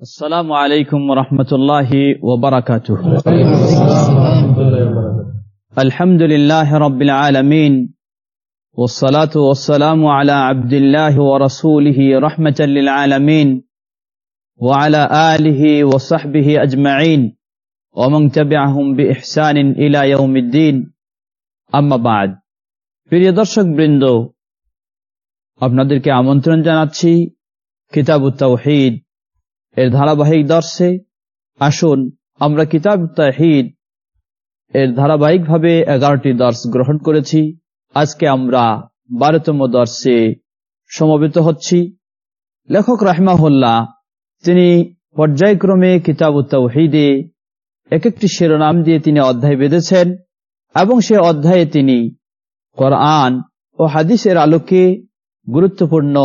السلام عليكم ورحمة الله وبركاته الحمد لله رب العالمين والصلاة والسلام على عبد الله ورسوله رحمة للعالمين وعلى آله وصحبه أجمعين ومن تبعهم بإحسان إلى يوم الدين أما بعد প্রিয় দর্শক বৃন্দ আপনাদেরকে আমন্ত্রণ জানাচ্ছি কিতাব তাওহিদ এর ধারাবাহিক দর্শে আসুন, আমরা কিতাব তাহিদ এর ধারাবাহিকভাবে এগারোটি দর্শ গ্রহণ করেছি। আজকে আমরা বারোতম দর্শে সমবেত হচ্ছি। লেখক রাহমাহুল্লাহ, তিনি পর্যায়ক্রমে কিতাব তাহিদে এক একটি শিরোনাম দিয়ে তিনি অধ্যায় বেঁধেছেন এবং সে অধ্যায়ে তিনি কোরআন ও হাদিসের আলোকে গুরুত্বপূর্ণ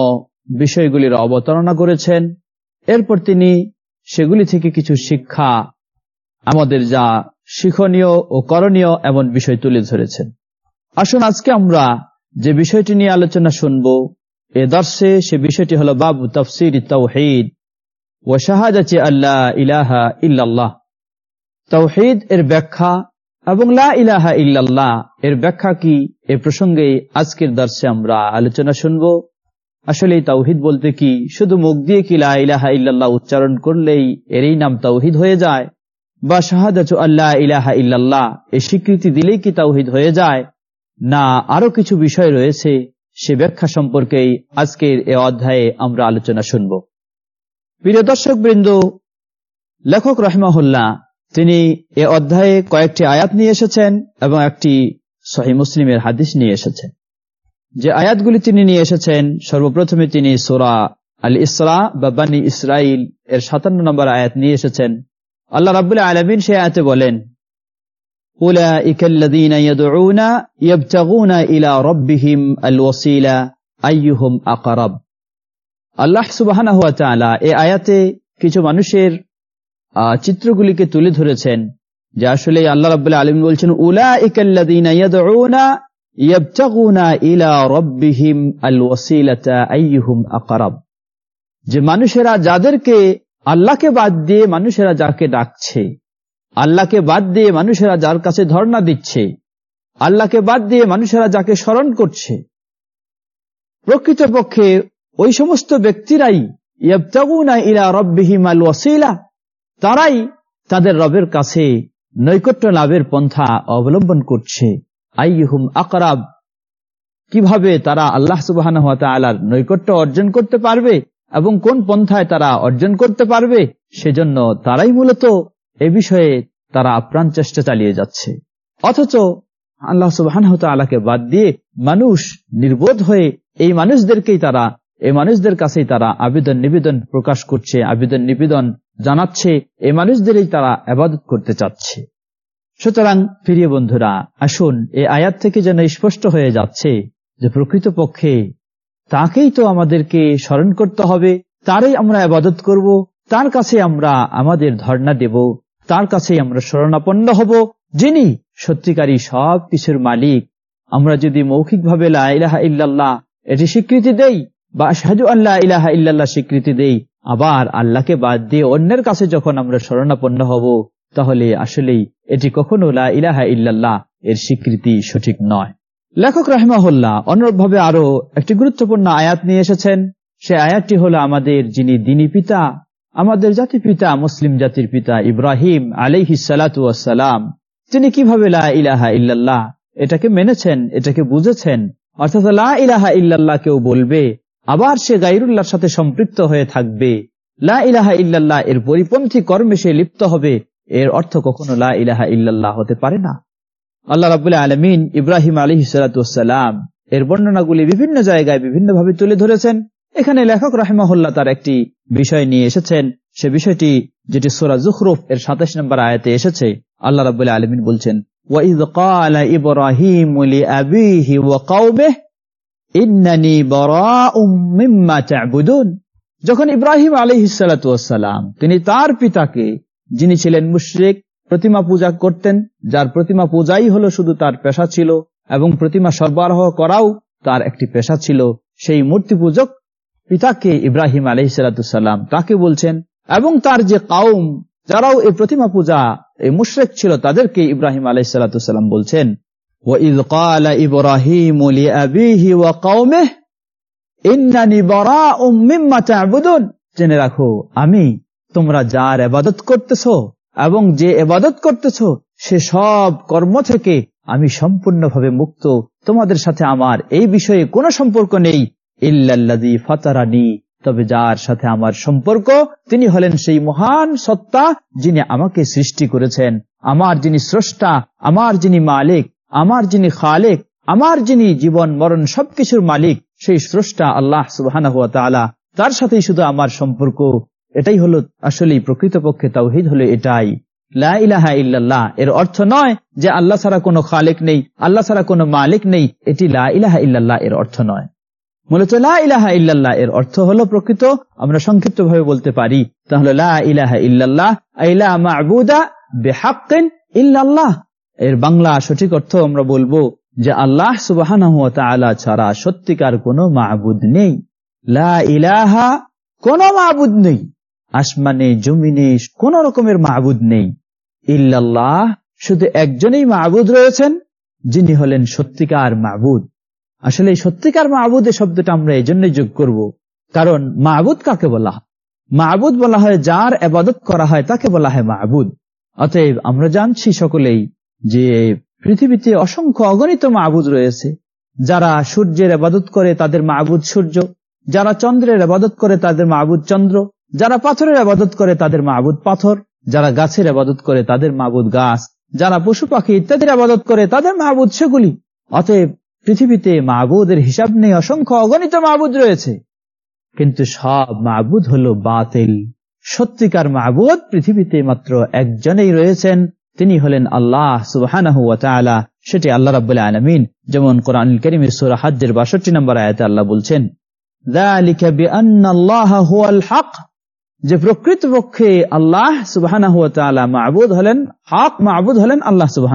বিষয়গুলির অবতারণা করেছেন। এরপর তিনি সেগুলি থেকে কিছু শিক্ষা আমাদের যা শিক্ষণীয় ও করণীয় এমন বিষয় তুলে ধরেছেন। আসুন আজকে আমরা যে বিষয়টি নিয়ে আলোচনা শুনব, এ দর্শে সে বিষয়টি হল বাবু তফসির তৌহিদ ও শাহাদাচি আল্লাহ ইলাহা ইল্লাল্লাহ। তৌহিদ এর ব্যাখ্যা এবং লা ইলাহা ইল্লাল্লাহ এর ব্যাখ্যা কি এ প্রসঙ্গে আজকের দর্শে আমরা আলোচনা শুনব। আসলে তাওহিদ বলতে কি? শুধু মুখ দিয়ে কি ইলাহা ইল্লাল্লাহ উচ্চারণ করলেই এরই নাম তাওহিদ হয়ে যায়? বা শাহাদাত আল্লাহ ইলাহা ইল্লাল্লাহ, এ স্বীকৃতি দিলেই কি তাওহিদ হয়ে যায়? না আরও কিছু বিষয় রয়েছে, সে ব্যাখ্যা সম্পর্কেই আজকের এ অধ্যায়ে আমরা আলোচনা শুনব। প্রিয় দর্শক বৃন্দ লেখক রহমাহুল্লাহ, তিনি এ অধ্যায়ে কয়েকটি আয়াত নিয়ে এসেছেন এবং একটি সহি মুসলিমের হাদিস নিয়ে এসেছেন। যে আয়াতগুলি তিনি নিয়ে এসেছেন, সর্বপ্রথমে তিনি সোরা আল ইসরা বা বানী ইসরাইল এর সাতান্ন নম্বর আয়াত নিয়ে এসেছেন। আল্লাহ রাবুল্লাহ আলমিন সে আয়াতে বলেন আল্লাহ কিছু মানুষের চিত্রগুলিকে তুলে ধরেছেন। যে আসলে আল্লাহ রাবুল্লাহ আলম বলছেন উলা ইকাল্লাদিনা যে মানুষেরা যাদেরকে আল্লাহকে বাদ দিয়ে মানুষেরা যাকে ডাকছে, আল্লাহকে বাদ দিয়ে মানুষেরা যার কাছে ধর্ণা দিচ্ছে, আল্লাহকে বাদ দিয়ে মানুষেরা যাকে স্মরণ করছে, প্রকৃতপক্ষে ওই সমস্ত ব্যক্তিরাই ইলা রব্বিহিম আল ওয়াসিলা, তারাই তাদের রবের কাছে নৈকট্য লাভের পন্থা অবলম্বন করছে। আইহুম আকরাব? কীভাবে তারা আল্লাহ সুবাহ আলার নৈকট্য অর্জন করতে পারবে এবং কোন পন্থায় তারা অর্জন করতে পারবে? সেজন্য তারাই মূলত এ বিষয়ে তারা আপ্রাণ চেষ্টা চালিয়ে যাচ্ছে। অথচ আল্লাহ সুবাহ আলাকে বাদ দিয়ে মানুষ নির্বোধ হয়ে এই মানুষদেরকেই তারা এই মানুষদের কাছেই তারা আবেদন নিবেদন প্রকাশ করছে আবেদন নিবেদন জানাচ্ছে এই মানুষদেরই তারা আবাদত করতে চাচ্ছে। সুতরাং, প্রিয় বন্ধুরা, আসুন এই আয়াত থেকে যেন স্পষ্ট হয়ে যাচ্ছে যে প্রকৃত পক্ষে তাকেই তো আমাদেরকে স্মরণ করতে হবে, তারই আমরা আবাদত করব, তার কাছে আমরা আমাদের ধর্ণা দেব, তার কাছে আমরা শরণাপন্ন হব, যিনি সত্যিকারী সব কিছুর মালিক। আমরা যদি মৌখিকভাবে ইলাহা ইল্লাল্লাহ এটি স্বীকৃতি দেই বা সাহাযু আল্লাহ ইলাহা ইল্লাল্লাহ স্বীকৃতি দেই, আবার আল্লাহকে বাদ দিয়ে অন্যের কাছে যখন আমরা শরণাপন্ন হব তাহলে আসলেই এটি কখনো লা ইলাহা ইল্লাল্লাহ এর স্বীকৃতি সঠিক নয়। লেখক রাহমাহুল্লাহ অনুরূপভাবে আরও একটি গুরুত্বপূর্ণ আয়াত নিয়ে এসেছেন। সে আয়াতটি হলো আমাদের যিনি দিনী পিতা, আমাদের জাতির পিতা, মুসলিম জাতির পিতা ইব্রাহিম আলিহি সালাম তিনি কীভাবে লা ইলাহা ইল্লাল্লাহ এটাকে মেনেছেন, এটাকে বুঝেছেন, অর্থাৎ লা ইলাহা ইল্লাল্লাহ কেউ বলবে, আবার সে গাইরুল্লাহর সাথে সম্পৃক্ত হয়ে থাকবে। লা ইলাহা ইল্লাল্লাহ এর পরিপন্থী কর্মে সে লিপ্ত হবে এর অর্থ কখনো লা ইলাহা ইল্লাল্লাহ হতে পারে না। আল্লাহ রাবুল্লাহ আলমিন ইব্রাহিম আলী সালাতাম এর বর্ণনাগুলি বিভিন্ন জায়গায় বিভিন্নভাবে তুলে ধরেছেন। এখানে লেখক রাহেমাহুল্লাহ তার একটি বিষয় নিয়ে এসেছেন। সে বিষয়টি যেটি সোরা জুখরুফ এর সাতাশ নম্বর আয়াতে এসেছে। আল্লাহ রাবুল্লাহ আলমিন বলছেন যখন ইব্রাহিম আলী সালাম তিনি তার পিতাকে যিনি ছিলেন মুশ্রিক প্রতিমা পূজা করতেন যার প্রতিমা পূজাই হলো শুধু তার পেশা ছিল এবং প্রতিমা সরবরাহ করাও তার একটি পেশা ছিল সেই মূর্তি পূজক পিতাকে ইব্রাহিম আলহিসাল্লাম তাকে বলছেন এবং তার যে কাউম যারাও এই প্রতিমা পূজা এই মুশ্রেক ছিল তাদেরকে ইব্রাহিম আলাইসাল্লাম বলছেন وَإِذْ قَالَ إِبْرَاهِيمُ لِأَبِيهِ وَقَوْمِهِ إِنَّنِي بَرَاءٌ مِّمَّا تَعْبُدُونَ জেনে রাখো আমি তোমরা যার এবাদত করতেছ এবং যে এবাদত করতেছ, সে সব কর্ম থেকে আমি সম্পূর্ণভাবে মুক্ত। তোমাদের সাথে আমার এই বিষয়ে কোনো সম্পর্ক নেই। ইল্লাল্লাদি ফাতারানি। তবে যার সাথে আমার সম্পর্ক, তিনি হলেন সেই মহান সত্তা যিনি আমাকে সৃষ্টি করেছেন। আমার যিনি স্রষ্টা, আমার যিনি মালিক, আমার যিনি খালেক, আমার যিনি জীবন, মরণ সবকিছুর মালিক, সেই স্রষ্টা আল্লাহ সুবাহ তার সাথেই শুধু আমার সম্পর্ক। এটাই হলো আসলে প্রকৃতপক্ষে তাওহিদ হলো এটাই। লা ইলাহা এর অর্থ নয় যে আল্লাহ ছাড়া কোনো খালেক নেই, আল্লাহ ছাড়া কোনো মালিক নেই, এটি লা ইলাহা ইল্লাল্লাহ এর অর্থ নয়। মূলত লা ইলাহা ইল্লাল্লাহ এর অর্থ হলো প্রকৃত, আমরা সংক্ষিপ্ত ভাবে বলতে পারি, তাহলে লা ইলাহা ইল্লাল্লাহ আইলা মাবুদা বেহাক্কিন ইল্লাল্লাহ। এর বাংলা সঠিক অর্থ আমরা বলব যে আল্লাহ সুবাহ ছাড়া সত্যিকার কোনো মাহবুদ নেই। লা ইলাহা কোন মাহবুদ নেই। আসমানে, জমিনে, কোন রকমের মাহবুদ নেই। ইল্লাল্লাহ, শুধু একজনেই মাহবুদ রয়েছেন, যিনি হলেন সত্যিকার মাহবুদ আসলে সত্যিকার মাহবুদ এই শব্দটা আমরা এই জন্যই যোগ করব। কারণ মাহবুদ কাকে বলা মাহবুদ বলা হয় যার আবাদত করা হয়, তাকে বলা হয় মাহবুদ অতএব আমরা জানছি সকলেই যে পৃথিবীতে অসংখ্য অগণিত মাহবুদ রয়েছে। যারা সূর্যের আবাদত করে তাদের মাহবুদ সূর্য, যারা চন্দ্রের আবাদত করে তাদের মাহবুদ চন্দ্র। যারা পাথরের আবাদত করে তাদের মাহবুদ পাথর, যারা গাছের আবাদত করে তাদের মাহবুদ গাছ, যারা পশু পাখি ইত্যাদির আবাদত করে তাদের মাহবুদ সেগুলি। অতএব পৃথিবীতে মাহবুদের হিসাব নেই, অসংখ্য অগণিত মাহবুদ রয়েছে। কিন্তু সব মাহবুদ হলো বাতিল। সত্যিকার মাহবুদ পৃথিবীতে মাত্র একজনেই রয়েছেন, তিনি হলেন আল্লাহ সুবাহ সেটি আল্লাহ রাবুল আলমিন, যেমন কোরআন করিমের সুরা হাজ্যের বাষট্টি নম্বর আয়াতে আল্লাহ বলছেন যে প্রকৃত পক্ষে আল্লাহ সুবাহ মাহবুদ হলেন, হক মাহবুদ হলেন আল্লাহ সুবাহ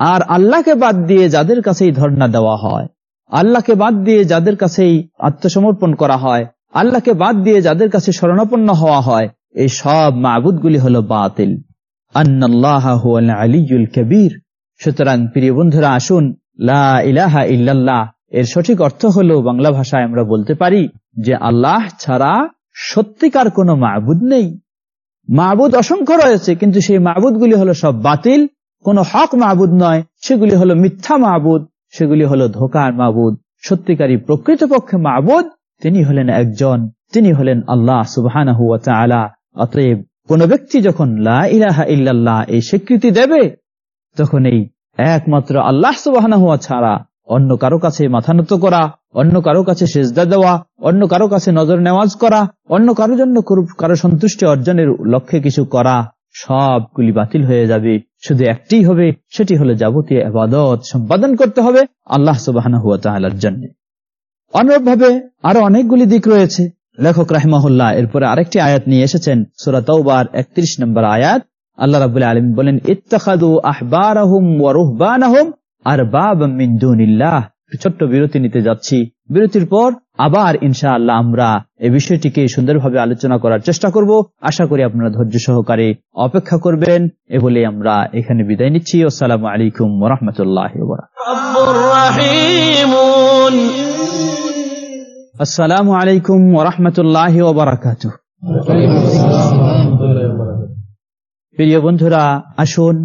আর আল্লাহকে বাদ দিয়ে যাদের কাছেই ধর্ণা দেওয়া হয়, আল্লাহকে বাদ দিয়ে যাদের কাছেই আত্মসমর্পণ করা হয়, আল্লাহকে বাদ দিয়ে যাদের কাছে শরণাপন্ন হওয়া হয়, এই সব মাহবুদগুলি হল বাতিল। আন্নাল্লাহ আলিউল কবির। সুতরাং প্রিয় বন্ধুরা, আসুন, লা ইলাহা এর সঠিক অর্থ হল বাংলা ভাষায় আমরা বলতে পারি যে আল্লাহ ছাড়া সত্যিকার কোনো মাহবুদ নেই। মাহবুদ অসংখ্য রয়েছে, কিন্তু সেই মাহবুদগুলি হলো সব বাতিল। কোন হক মাহবুদ নয়, সেগুলি হলো মিথ্যা মাহবুদ সেগুলি হলো ধোকার মাহবুদ সত্যিকারী প্রকৃতপক্ষে মাহবুদ তিনি হলেন একজন, তিনি হলেন আল্লাহ সুবাহ অতএব কোন ব্যক্তি যখন লা ইলাহা ইল্লাল্লাহ এই স্বীকৃতি দেবে, তখন এই একমাত্র আল্লাহ সুবাহ ছাড়া অন্য কারও কাছে মাথা নত করা, অন্য কারও কাছে সেজদা দেওয়া, অন্য কারও কাছে নজর নেওয়াজ করা, অন্য কারও জন্য কারও সন্তুষ্টি অর্জনের লক্ষ্যে কিছু করা, সবগুলি বাতিল হয়ে যাবে। শুধু একটি হবে, সেটি হলো যাবতীয় আবাদত সম্পাদন করতে হবে আল্লাহ সুবাহ জন্য। অনুরূপভাবে আরও অনেকগুলি দিক রয়েছে। লেখক রাহমাহুল্লাহ এরপরে আরেকটি আয়াত নিয়ে এসেছেন, সুরা তৌবার একত্রিশ নম্বর আয়াত। আল্লাহ রাবুল আলম বলেন ইত্তাখাদু আহবার আর বাবিল্লাহ ছোট্ট বিরতি নিতে যাচ্ছি। বিরতির পর আবার ইনশা আল্লাহ আমরা এই বিষয়টিকে সুন্দরভাবে আলোচনা করার চেষ্টা করব। আশা করি আপনারা ধৈর্য সহকারে অপেক্ষা করবেন। এ বলে আমরা এখানে বিদায় নিচ্ছি। আসসালামু আলাইকুম রহমতুল্লাহ আসসালামু আলাইকুম ওরহমতুল্লাহ ওবরাকাত প্রিয় বন্ধুরা, আসুন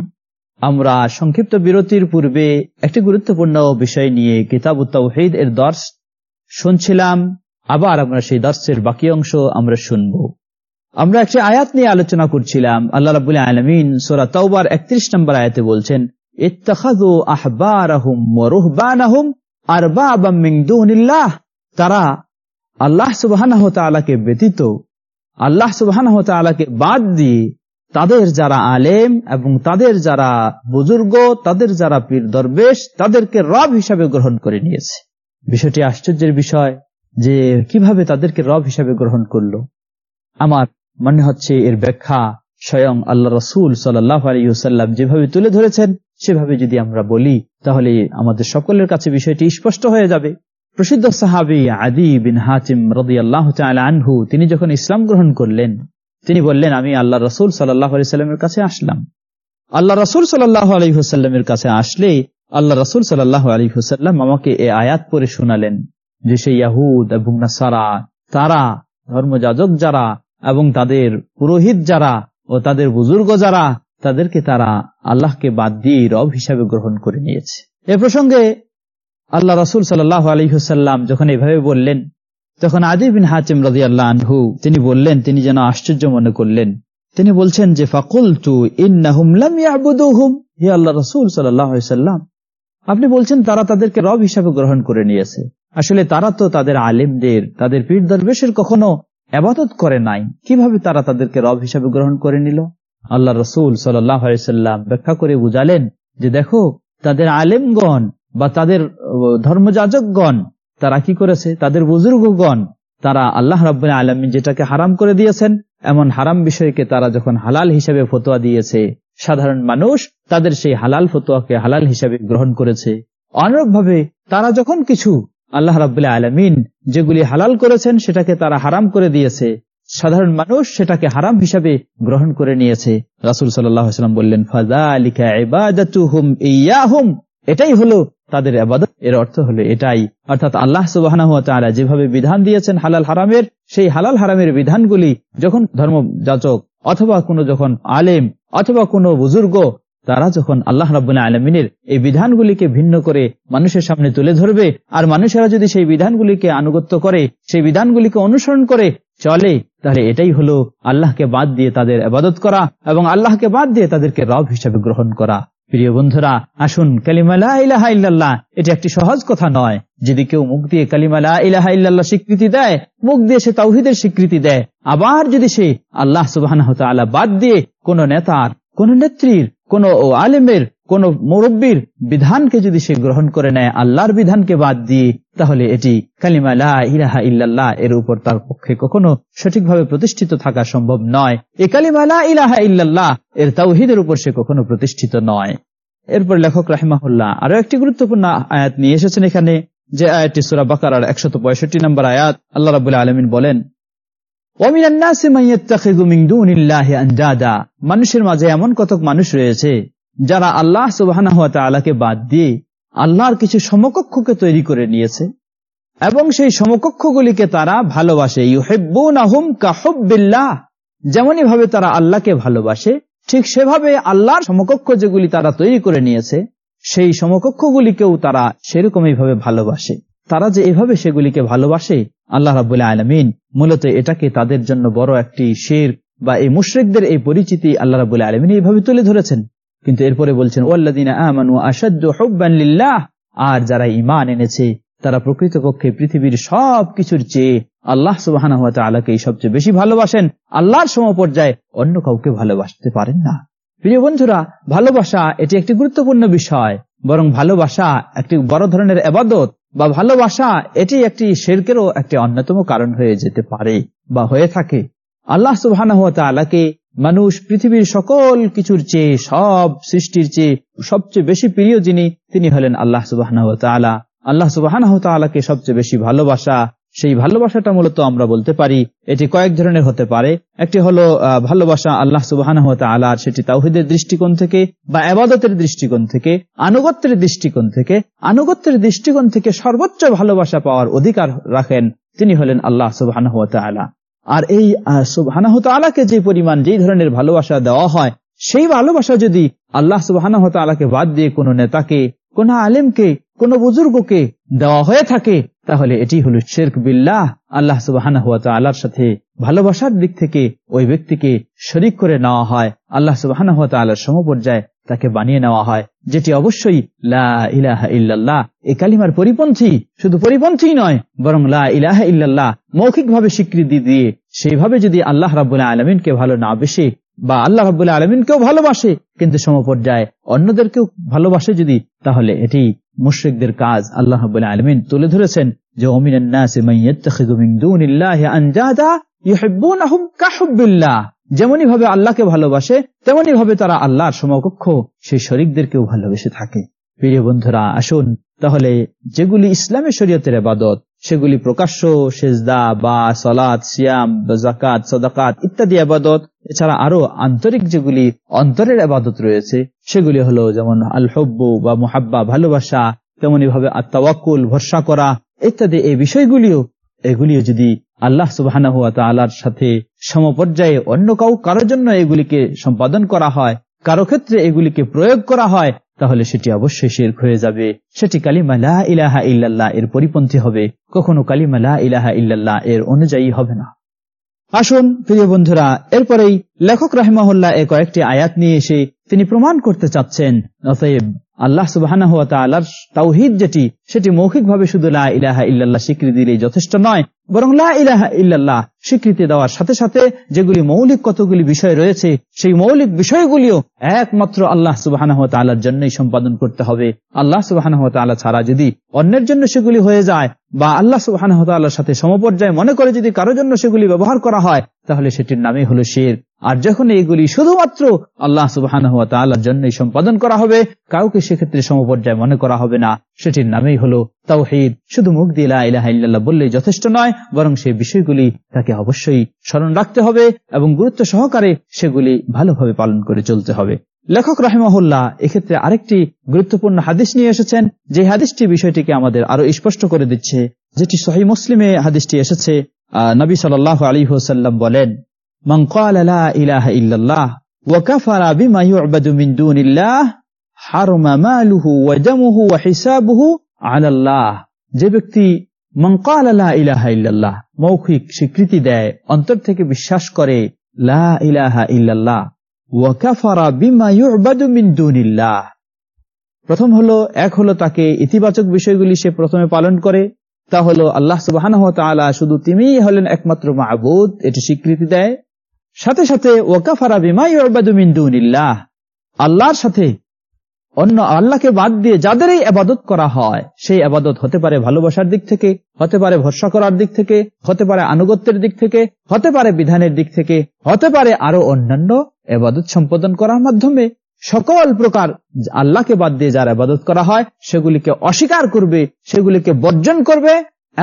আমরা সংক্ষিপ্ত বিরতির পূর্বে একটি গুরুত্বপূর্ণ বিষয় নিয়ে কিতাব উত্তাহিদ এর দর্শ শুনছিলাম। আবার আমরা সেই দর্শের বাকি অংশ আমরা শুনব। আমরা একটি আয়াত নিয়ে আলোচনা করছিলাম। আল্লাহ রাবুল আলমিন সোরা তৌবার একত্রিশ নম্বর আয়াতে বলছেন তারা আল্লাহ সুবাহ ব্যতীত আল্লাহ সুবাহ বাদ দিয়ে তাদের যারা আলেম এবং তাদের যারা বুজুর্গ, তাদের যারা পীর দরবেশ, তাদেরকে রব হিসাবে গ্রহণ করে নিয়েছে। বিষয়টি আশ্চর্যের বিষয় যে কীভাবে তাদেরকে রব হিসাবে গ্রহণ করল। আমার মনে হচ্ছে এর ব্যাখ্যা স্বয়ং আল্লাহ রসুল সাল্লাহ আলিউসাল্লাম যেভাবে তুলে ধরেছেন, সেভাবে যদি আমরা বলি, তাহলে আমাদের সকলের কাছে বিষয়টি স্পষ্ট হয়ে যাবে। প্রসিদ্ধ সাহাবি আদি বিন হাতিম রদি আল্লাহ আনহু, তিনি যখন ইসলাম গ্রহণ করলেন তিনি বললেন, আমি আল্লাহ রসুল সাল্লাহ আলাইস্লামের কাছে আসলাম। আল্লাহ রসুল সাল্লাহ আলী হুসাল্লামের কাছে আসলে আল্লাহ রসুল সাল্লাহ আলী হুসাল্লাম আমাকে এ আয়াত পরে শোনালেন যে সেই ইয়াহুদ এবং নাসারা, তারা ধর্মযাজক যারা এবং তাদের পুরোহিত যারা ও তাদের বুজুর্গ যারা, তাদেরকে তারা আল্লাহকে বাদ দিয়ে রব হিসাবে গ্রহণ করে নিয়েছে। এ প্রসঙ্গে আল্লাহ রসুল সাল্লাহ আলহিহসাল্লাম যখন এভাবে বললেন তখন আদি বিন হাতিম রাজি তিনি বললেন, তিনি যেন আশ্চর্য মনে করলেন। তিনি বলছেন যে ফাকুল তু ইন্নাহুমলাম হে আল্লাহ রসুল সাল্লাম, আপনি বলছেন তারা তাদেরকে রব হিসাবে গ্রহণ করে নিয়েছে। আসলে তারা তো তাদের আলিমদের, তাদের পীর দরবেশের কখনো আবাদত করে নাই। কীভাবে তারা তাদেরকে রব হিসাবে গ্রহণ করে নিল? আল্লাহ রসুল সাল্লাম ব্যাখ্যা করে বুঝালেন যে, দেখো, তাদের আলেমগণ বা তাদের ধর্মযাজকগণ তারা কি করেছে? তাদের বুজুর্গগণ, তারা আল্লাহ রাব্বুল আলমী যেটাকে হারাম করে দিয়েছেন, এমন হারাম বিষয়কে তারা যখন হালাল হিসেবে ফতোয়া দিয়েছে, সাধারণ মানুষ তাদের সেই হালাল ফতোয়াকে হালাল হিসেবে গ্রহণ করেছে। অনুরূপভাবে তারা যখন কিছু আল্লাহ রাবুল্লাহ আলমিন যেগুলি হালাল করেছেন সেটাকে তারা হারাম করে দিয়েছে, সাধারণ মানুষ সেটাকে হারাম হিসাবে গ্রহণ করে নিয়েছে। রাসুল সাল্লাম বললেন ফাজা আলিকা এটাই হলো তাদের আবাদত। এর অর্থ হলো এটাই। অর্থাৎ আল্লাহ সুবাহ যেভাবে বিধান দিয়েছেন হালাল হারামের, সেই হালাল হারামের বিধানগুলি যখন ধর্ম যাচক অথবা কোনো যখন আলেম অথবা কোনো বুজুর্গ, তারা যখন আল্লাহ রাবুল্লাহ আলমিনের এই বিধানগুলিকে ভিন্ন করে মানুষের সামনে তুলে ধরবে আর মানুষেরা যদি সেই বিধানগুলিকে আনুগত্য করে, সেই বিধানগুলিকে অনুসরণ করে চলে, তাহলে এটাই হলো আল্লাহকে বাদ দিয়ে তাদের আবাদত করা এবং আল্লাহকে বাদ দিয়ে তাদেরকে রব হিসাবে গ্রহণ করা। প্রিয় বন্ধুরা, আসুন কালিমালা ইলাহা এটা একটি সহজ কথা নয়। যদি কেউ মুখ দিয়ে কালিমালা ইলাহা ইল্লাল্লাহ স্বীকৃতি দেয়, মুখ দিয়ে সে তাওহিদের স্বীকৃতি দেয়। আবার যদি সে আল্লাহ সুবাহ বাদ দিয়ে কোন নেতার, কোন নেত্রীর, কোন আলেমের কোন মুরব্বীর বিধানকে যদি সে গ্রহণ করে নেয়, আল্লাহর বিধানকে বাদ দিয়ে, তাহলে এটি কালিমা ইলাহা ইল্লাল্লাহ এর উপর তার পক্ষে কখনো সঠিকভাবে প্রতিষ্ঠিত থাকা সম্ভব নয়। এ কালিমা ইলাহা ইল্লাল্লাহ এর তাওহিদের উপর সে কখনো প্রতিষ্ঠিত নয়। এরপর লেখক রাহিমাহুল্লাহ আরও একটি গুরুত্বপূর্ণ আয়াত নিয়ে এসেছেন এখানে, যে আয়াতটি সুরা বাকার একশত পঁয়ষট্টি নম্বর আয়াত, আল্লাহ রাবুল্লাহ আলমিন বলেন মানুষের মাঝে এমন কতক মানুষ রয়েছে যারা আল্লাহ সুবাহ বাদ দিয়ে আল্লাহর কিছু সমকক্ষকে তৈরি করে নিয়েছে এবং সেই সমকক্ষগুলিকে তারা ভালোবাসে কাহবিল্লাহ যেমনই ভাবে তারা আল্লাহকে ভালোবাসে, ঠিক সেভাবে আল্লাহর সমকক্ষ যেগুলি তারা তৈরি করে নিয়েছে, সেই সমকক্ষগুলিকেও তারা সেরকমই ভাবে ভালোবাসে। তারা যে এভাবে সেগুলিকে ভালোবাসে, আল্লাহ রাবুল্লাহ আলমিন মূলত এটাকে তাদের জন্য বড় একটি শের বা এই মুশ্রিকদের এই পরিচিতি আল্লাহ রাবুল্লাহ আলমিন এইভাবে তুলে ধরেছেন। কিন্তু এরপরে বলছেন ওল্লাদিনা আমানু আসাদ্দ হব্বান্লিল্লাহ আর যারা ইমান এনেছে, তারা প্রকৃতপক্ষে পৃথিবীর সব কিছুর চেয়ে আল্লাহ সুবাহ আলাকে সবচেয়ে বেশি ভালোবাসেন। আল্লাহর সমপর্যায়ে অন্য কাউকে ভালোবাসতে পারেন না। প্রিয় বন্ধুরা, ভালোবাসা এটি একটি গুরুত্বপূর্ণ বিষয়। বরং ভালোবাসা একটি বড় ধরনের আবাদত, বা ভালোবাসা এটি একটি শেরকেরও একটি অন্যতম কারণ হয়ে যেতে পারে বা হয়ে থাকে। আল্লাহ সুবাহ আলাকে মানুষ পৃথিবীর সকল কিছুর চেয়ে, সব সৃষ্টির চেয়ে সবচেয়ে বেশি প্রিয় যিনি, তিনি হলেন আল্লাহ সুবাহ আল্লাহ সুবাহ সবচেয়ে বেশি ভালোবাসা, সেই ভালোবাসাটা মূলত আমরা বলতে পারি, এটি কয়েক ধরনের হতে পারে। একটি হলো ভালোবাসা আল্লাহ সুবাহ আল্লাহ সেটি তাহিদের দৃষ্টিকোণ থেকে বা আবাদতের দৃষ্টিকোণ থেকে, আনুগত্যের দৃষ্টিকোণ থেকে। আনুগত্যের দৃষ্টিকোণ থেকে সর্বোচ্চ ভালোবাসা পাওয়ার অধিকার রাখেন, তিনি হলেন আল্লাহ সুবাহ আর এই সুবাহ আলাকে যে পরিমাণ, যেই ধরনের ভালোবাসা দেওয়া হয়, সেই ভালোবাসা যদি আল্লাহ সুবাহ আলাকে বাদ দিয়ে কোনো নেতাকে, কোন আলেমকে, কোন বুজুর্গকে দেওয়া হয়ে থাকে, তাহলে এটি হল শেরক বিল্লাহ। আল্লাহ সুবাহ আল্লাহর সাথে ভালোবাসার দিক থেকে ওই ব্যক্তিকে শরিক করে নেওয়া হয়। আল্লাহ সুবাহ আল্লাহর সমপর্যায়ে তাকে বানিয়ে নেওয়া হয়, যেটি অবশ্যই লা ইলাহা ইল্লাল্লাহ। এই কালিমার পরিপন্থী শুধু পরিপন্থী নয়, বরং লা ইলাহা ইল্লাল্লাহ মৌখিকভাবে স্বীকৃতি দিয়ে সেইভাবে যদি আল্লাহ রাবুল্লাহ আলমিনকে ভালো না বেশি বা আল্লাহ রাবুল্লাহ আলমিনকেও ভালোবাসে, কিন্তু সমপর্যায়ে অন্যদেরকেও ভালোবাসে যদি, তাহলে এটি মুশ্রিকদের কাজ। আল্লাহ রাবুল্লাহ আলমিন তুলে ধরেছেন যে যেমনই ভাবে আল্লাহকে ভালোবাসে তেমনি ভাবে তারা আল্লাহর সমকক্ষ, সেই শরিকদেরকেও ভালোবেসে থাকে। প্রিয় বন্ধুরা, আসুন তাহলে যেগুলি ইসলামের শরীয়তের আবাদত সেগুলি প্রকাশ্য, সেজদা, বা সলাদ সিয়াম জাকাত সদাকাত ইত্যাদি আবাদত। এছাড়া আরও আন্তরিক যেগুলি অন্তরের আবাদত রয়েছে, সেগুলি হলো যেমন আল হব্বু বা মোহাব্বা, ভালোবাসা তেমনি ভাবে আত্মাওয়াকুল ভরসা করা ইত্যাদি। এই বিষয়গুলিও, এগুলিও যদি আল্লাহ সুবাহ তালার সাথে সমপর্যায়ে অন্য কাউ কারোর জন্য এগুলিকে সম্পাদন করা হয়, কারও ক্ষেত্রে এগুলিকে প্রয়োগ করা হয় তাহলে সেটি অবশ্যই শির্ক হয়ে যাবে। সেটি কালিমা লা ইলাহা ইল্লাল্লাহ এর পরিপন্থী হবে। কখনো কালিমা লা ইলাহা ইল্লাল্লাহ এর অনুযায়ী হবে না। আসুন, প্রিয় বন্ধুরা, এরপরেই লেখক রাহিমাহুল্লাহ এ কয়েকটি আয়াত নিয়ে এসে তিনি প্রমাণ করতে চাচ্ছেন অতএব আল্লাহ সুবাহ তাওহিদ যেটি, সেটি মৌখিকভাবে শুধু লা ইলাহা ইল্লাল্লাহ স্বীকৃতি দিলেই যথেষ্ট নয়, বরং লা ইলাহা ইল্লাল্লাহ স্বীকৃতি দেওয়ার সাথে সাথে যেগুলি মৌলিক কতগুলি বিষয় রয়েছে, সেই মৌলিক বিষয়গুলিও একমাত্র আল্লাহ সুবাহ তালার জন্যই সম্পাদন করতে হবে। আল্লাহ সুবাহ তালা ছাড়া যদি অন্যের জন্য সেগুলি হয়ে যায়, বা আল্লাহ সুবাহ তাল্লার সাথে সমপর্যায়ে মনে করে যদি কারোর জন্য সেগুলি ব্যবহার করা হয়, তাহলে সেটির নামে হলো শের আর যখন এইগুলি শুধুমাত্র আল্লাহ সুবাহ তাল্লার জন্যই সম্পাদন করা হবে, কাউকে সেক্ষেত্রে সমপর্যায় মনে করা হবে না। সেটির নামেই হলো তাওহিদ। শুধু মুখ দিয়ে ইল্লাহ বললেই যথেষ্ট নয়, বরং সেই বিষয়গুলি তাকে অবশ্যই স্মরণ রাখতে হবে এবং গুরুত্ব সহকারে সেগুলি ভালোভাবে পালন করে চলতে হবে। লেখক রাহেমহল্লা এক্ষেত্রে আরেকটি গুরুত্বপূর্ণ হাদিস নিয়ে এসেছেন। যে হাদিসটি বিষয়টিকে আমাদের আরও স্পষ্ট করে দিচ্ছে। যেটি সহি মুসলিমে হাদিসটি এসেছে। নবী সাল আলী হোসাল্লাম বলেন من قال لا إله إلا الله وكفر بما يعبد من دون الله حرم ماله ودمه وحسابه على الله যে ব্যক্তি মঙ্কাল ইলাহা ইল্লাল্লাহ মৌখিক স্বীকৃতি দেয় অন্তর থেকে বিশ্বাস করে লা ইলাহা ইল্লাল্লাহ ওয়াকাফারা বিমা ইউবাদু মিন দুনিল্লাহ প্রথম হলো এক হলো তাকে ইতিবাচক বিষয়গুলি সে প্রথমে পালন করে তা হলো আল্লাহ সুবাহ শুধু তিনিই হলেন একমাত্র মাহবুদ এটি স্বীকৃতি দেয় সাথে সাথে, ওয়াকাফারা বিমা ইউবাদু আল্লাহর সাথে অন্য আল্লাহকে বাদ দিয়ে যাদের এই আবাদত করা হয়, সেই আবাদত হতে পারে ভালোবাসার দিক থেকে, হতে পারে ভরসা করার দিক থেকে, হতে পারে আনুগত্যের দিক থেকে, হতে পারে বিধানের দিক থেকে, হতে পারে আরও অন্যান্য এবাদত সম্পাদন করার মাধ্যমে সকল প্রকার আল্লাহকে বাদ দিয়ে যার আবাদত করা হয়, সেগুলিকে অস্বীকার করবে, সেগুলিকে বর্জন করবে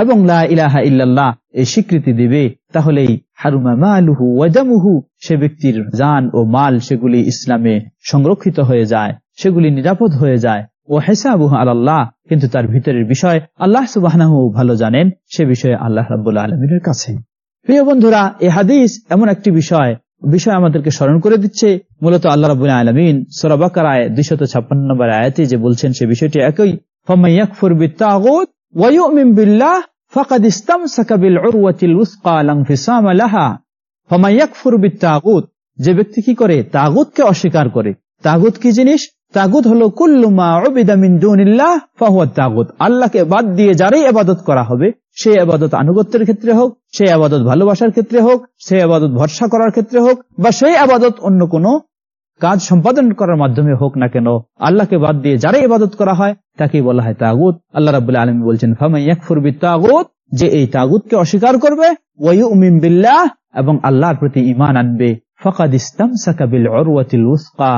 এবং লা ইলাহা ইল্লাল্লাহ এই স্বীকৃতি দিবে, তাহলেই হারুমা মালুহু ওয়াজামুহু সে ব্যক্তির জান ও মাল সেগুলি ইসলামে সংরক্ষিত হয়ে যায়, সেগুলি নিরাপদ হয়ে যায়। ও হেসাবুহ আল্লাহ কিন্তু তার ভিতরের বিষয় আল্লাহ সুবাহ ভালো জানেন, সে বিষয়ে আল্লাহ রাবুল্লাহ আলমীর কাছে। প্রিয় বন্ধুরা, এ হাদিস এমন একটি বিষয় বিষয় আমাদেরকে স্মরণ করে দিচ্ছে, মূলত আল্লাহ রাবুল আলমিন সোরাবাকার আয় দুইশত ছাপ্পান্ন নম্বর আয়াতে যে বলছেন সে বিষয়টি একই ফমাইয়াকফুর বিত্তাগুত ওয়ায়ুমিন যে ব্যক্তি কি করে? তাগুতকে অস্বীকার করে। তাগুত কি জিনিস? তাগুত হলো কুল্লুমা তাগুত। আল্লাহকে বাদ দিয়ে যারাই আবাদত করা হবে সেই আবাদত আনুগত্যের ক্ষেত্রে হোক সেই আবাদত ভালোবাসার ক্ষেত্রে হোক সেই আবাদত ভরসা করার ক্ষেত্রে হোক, বা সেই আবাদত অন্য কোনো কাজ সম্পাদন করার মাধ্যমে হোক না কেন, আল্লাহকে বাদ দিয়ে যারাই ইবাদত করা হয়, তাকেই বলা হয় তাগুত। আল্লাহ রাবুল্লাহ আলমী বলছেন ফামাইয়াকফুরবি তাগুত যে এই তাগুতকে অস্বীকার করবে ওয়ু উমিম বিল্লাহ, এবং আল্লাহর প্রতি ইমান আনবে। ফকাদ ইসলাম সাকাবিল অরওয়াতিল উস্কা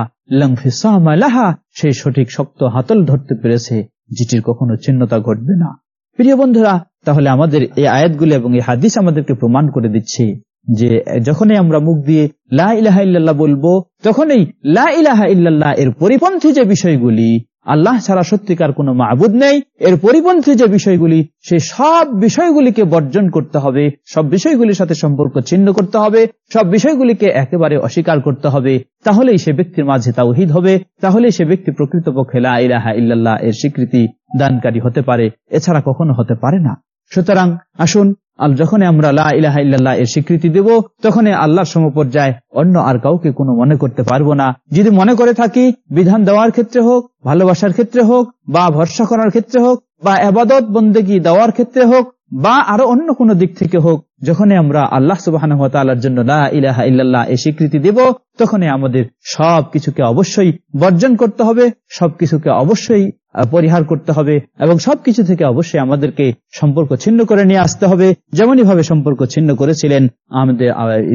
লাহা সেই সঠিক শক্ত হাতল ধরতে পেরেছে, যেটির কখনো চিহ্নতা ঘটবে না। প্রিয় বন্ধুরা, তাহলে আমাদের এই আয়াতগুলি এবং এই হাদিস আমাদেরকে প্রমাণ করে দিচ্ছে যে যখনই আমরা মুখ দিয়ে লা ইলাহা ইল্লাল্লাহ বলব, তখনই লা ইলাহা ইল্লাল্লাহ এর পরিপন্থী যে বিষয়গুলি, আল্লাহ ছাড়া সত্যিকার কোনো মাহবুদ নেই, এর পরিপন্থী যে বিষয়গুলি, সে সব বিষয়গুলিকে বর্জন করতে হবে, সব বিষয়গুলির সাথে সম্পর্ক ছিন্ন করতে হবে, সব বিষয়গুলিকে একেবারে অস্বীকার করতে হবে, তাহলেই সে ব্যক্তির মাঝে তাওহিদ হবে, তাহলেই সে ব্যক্তি প্রকৃতপক্ষে লা ইলাহা ইল্লাল্লাহ এর স্বীকৃতি দানকারী হতে পারে, এছাড়া কখনো হতে পারে না। সুতরাং আসুন আর যখন আমরা লা ইলাহা ইল্লাল্লাহ এর স্বীকৃতি দেব তখন আল্লাহর সমপর্যায় অন্য আর কাউকে কোনো মনে করতে পারব না। যদি মনে করে থাকি, বিধান দেওয়ার ক্ষেত্রে হোক, ভালোবাসার ক্ষেত্রে হোক, বা ভরসা করার ক্ষেত্রে হোক, বা আবাদত বন্দেগি দেওয়ার ক্ষেত্রে হোক, বা আরও অন্য কোনো দিক থেকে হোক, যখনই আমরা আল্লাহ সুবাহর জন্য লা ইলাহা ইল্লাল্লাহ এ স্বীকৃতি দেব, তখনই আমাদের সব কিছুকে অবশ্যই বর্জন করতে হবে, সবকিছুকে অবশ্যই পরিহার করতে হবে এবং সবকিছু থেকে অবশ্যই আমাদেরকে সম্পর্ক ছিন্ন করে নিয়ে আসতে হবে। যেমনই ভাবে সম্পর্ক ছিন্ন করেছিলেন আমাদের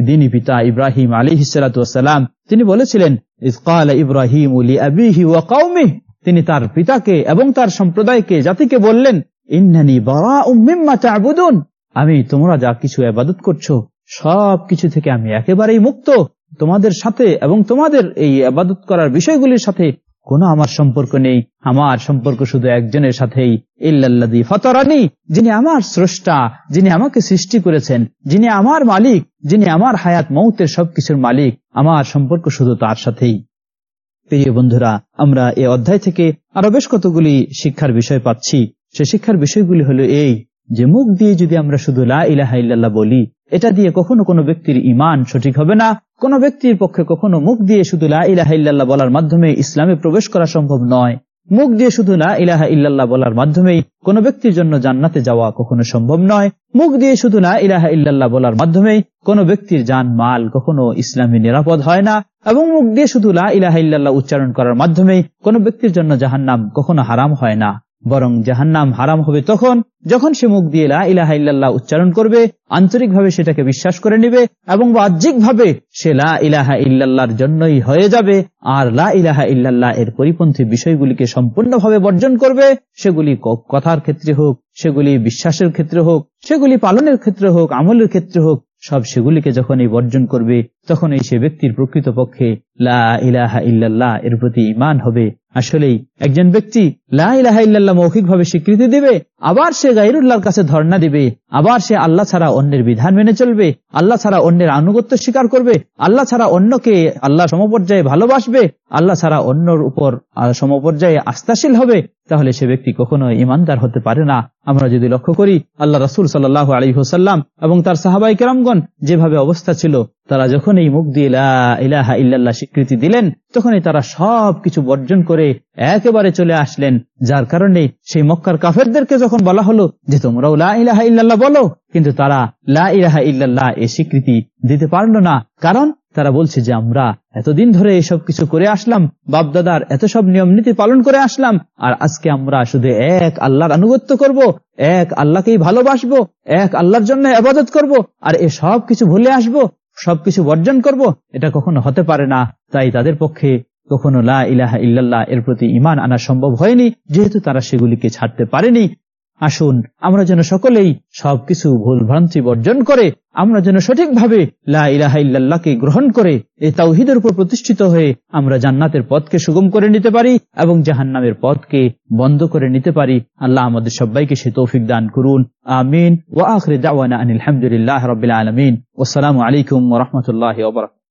দিনী পিতা ইব্রাহিম আলী হিসালাম তিনি বলেছিলেন ইসকাল ইব্রাহিম উলি আবিহি ও কৌমি তিনি তার পিতাকে এবং তার সম্প্রদায়কে, জাতিকে বললেন, ইন্নানি বরা উম্মিম্মা চাবুদুন আমি, তোমরা যা কিছু আবাদত করছ সব কিছু থেকে আমি একেবারেই মুক্ত। তোমাদের সাথে এবং তোমাদের এই আবাদত করার বিষয়গুলির সাথে কোনো আমার সম্পর্ক নেই। আমার সম্পর্ক শুধু একজনের সাথেই। ইল্লাল্লাদি ফতরানি, যিনি আমার স্রষ্টা, যিনি আমাকে সৃষ্টি করেছেন, যিনি আমার মালিক, যিনি আমার হায়াত মৌতের সবকিছুর মালিক, আমার সম্পর্ক শুধু তার সাথেই। প্রিয় বন্ধুরা, আমরা এ অধ্যায় থেকে আরও বেশ কতগুলি শিক্ষার বিষয় পাচ্ছি। সে শিক্ষার বিষয়গুলি হলো এই যে, মুখ দিয়ে যদি আমরা শুধু লা ইলাহা ইল্লাল্লাহ বলি এটা দিয়ে কখনো কোনো ব্যক্তির ইমান সঠিক হবে না। কোন ব্যক্তির পক্ষে কখনো মুখ দিয়ে শুধু লা ইলাহা ইল্লাল্লাহ বলার মাধ্যমে ইসলামে প্রবেশ করা সম্ভব নয়। মুখ দিয়ে শুধু লা ইলাহা ইল্লাল্লাহ বলার মাধ্যমেই কোন ব্যক্তির জন্য জান্নাতে যাওয়া কখনো সম্ভব নয়। মুখ দিয়ে শুধু লা ইলাহা ইল্লাল্লাহ বলার মাধ্যমেই কোন ব্যক্তির যান মাল কখনো ইসলামী নিরাপদ হয় না। এবং মুখ দিয়ে শুধু লা ইলাহা ইল্লাল্লাহ উচ্চারণ করার মাধ্যমেই কোন ব্যক্তির জন্য জাহান্নাম কখনো হারাম হয় না। বরং জাহান্নাম হারাম হবে তখন, যখন সে মুখ দিয়ে লা ইলাহা ইল্লাল্লাহ উচ্চারণ করবে, আন্তরিকভাবে সেটাকে বিশ্বাস করে নিবে এবং বাহ্যিকভাবে সে লা ইলাহা ইল্লাল্লাহর জন্যই হয়ে যাবে আর লা ইলাহা ইল্লাল্লাহ এর পরিপন্থী বিষয়গুলিকে সম্পূর্ণভাবে বর্জন করবে। সেগুলি কথার ক্ষেত্রে হোক, সেগুলি বিশ্বাসের ক্ষেত্রে হোক, সেগুলি পালনের ক্ষেত্রে হোক, আমলের ক্ষেত্রে হোক, সব সেগুলিকে যখন এই বর্জন করবে তখন এই সে ব্যক্তির প্রকৃত পক্ষে লা ইলাহা ইল্লাল্লাহ এর প্রতি ইমান হবে। আসলেই একজন ব্যক্তি লা ইলাহা ইল্লাল্লাহ মৌখিকভাবে স্বীকৃতি দিবে, আবার সে গাইরুল্লাহর কাছে ধর্ণা দিবে, আবার সে আল্লাহ ছাড়া অন্যের বিধান মেনে চলবে, আল্লাহ ছাড়া অন্যের আনুগত্য স্বীকার করবে, আল্লাহ ছাড়া অন্যকে আল্লাহ সমপর্যায়ে ভালোবাসবে, আল্লাহ ছাড়া অন্যর উপর সমপর্যায়ে আস্থাশীল হবে, তাহলে সে ব্যক্তি কখনো ইমানদার হতে পারে না। আমরা যদি লক্ষ্য করি, আল্লাহ রসুল সাল্লাহ আলী হোসাল্লাম এবং তার সাহাবাই কেরামগণ যেভাবে অবস্থা ছিল, তারা যখন এই মুখ দিয়ে ইল্লাল্লাহ স্বীকৃতি দিলেন, তখনই তারা সব কিছু বর্জন করে একেবারে চলে আসলেন। যার কারণে সেই মক্কার কাফেরদেরকে যখন বলা হলো যে, তোমরাও লা ইলাহা ইল্লাল্লাহ বলো, কিন্তু তারা লা ইলাহা ইল্লাল্লাহ এ স্বীকৃতি দিতে পারল না। কারণ তারা বলছে যে, আমরা এতদিন ধরে এসব কিছু করে আসলাম, বাপদাদার এত সব নিয়ম নীতি পালন করে আসলাম, আর আজকে আমরা শুধু এক আল্লাহর আনুগত্য করব, এক আল্লাহকেই ভালোবাসবো, এক আল্লাহর জন্য আবাদত করব, আর এ সব কিছু ভুলে আসব সবকিছু বর্জন করব। এটা কখনো হতে পারে না। তাই তাদের পক্ষে কখনো লা ইলাহা ইল্লাল্লাহ এর প্রতি ইমান আনা সম্ভব হয়নি, যেহেতু তারা সেগুলিকে ছাড়তে পারেনি। আসুন, আমরা যেন সকলেই সবকিছু ভুল ভ্রান্তি বর্জন করে, আমরা যেন সঠিকভাবে লা ইলাহা ইল্লাল্লাহকে গ্রহণ করে, এই তাওহিদের উপর প্রতিষ্ঠিত হয়ে আমরা জান্নাতের পথকে সুগম করে নিতে পারি এবং জাহান্নামের পথকে বন্ধ করে নিতে পারি। আল্লাহ আমাদের সবাইকে সে তৌফিক দান করুন। আমিন। ওয়া আখরি দাওয়ানা আনিল হামদুলিল্লাহ রাব্বিল আলামিন। আসসালামু আলাইকুম রাহমাতুল্লাহি ওয়া বারাকাতুহু।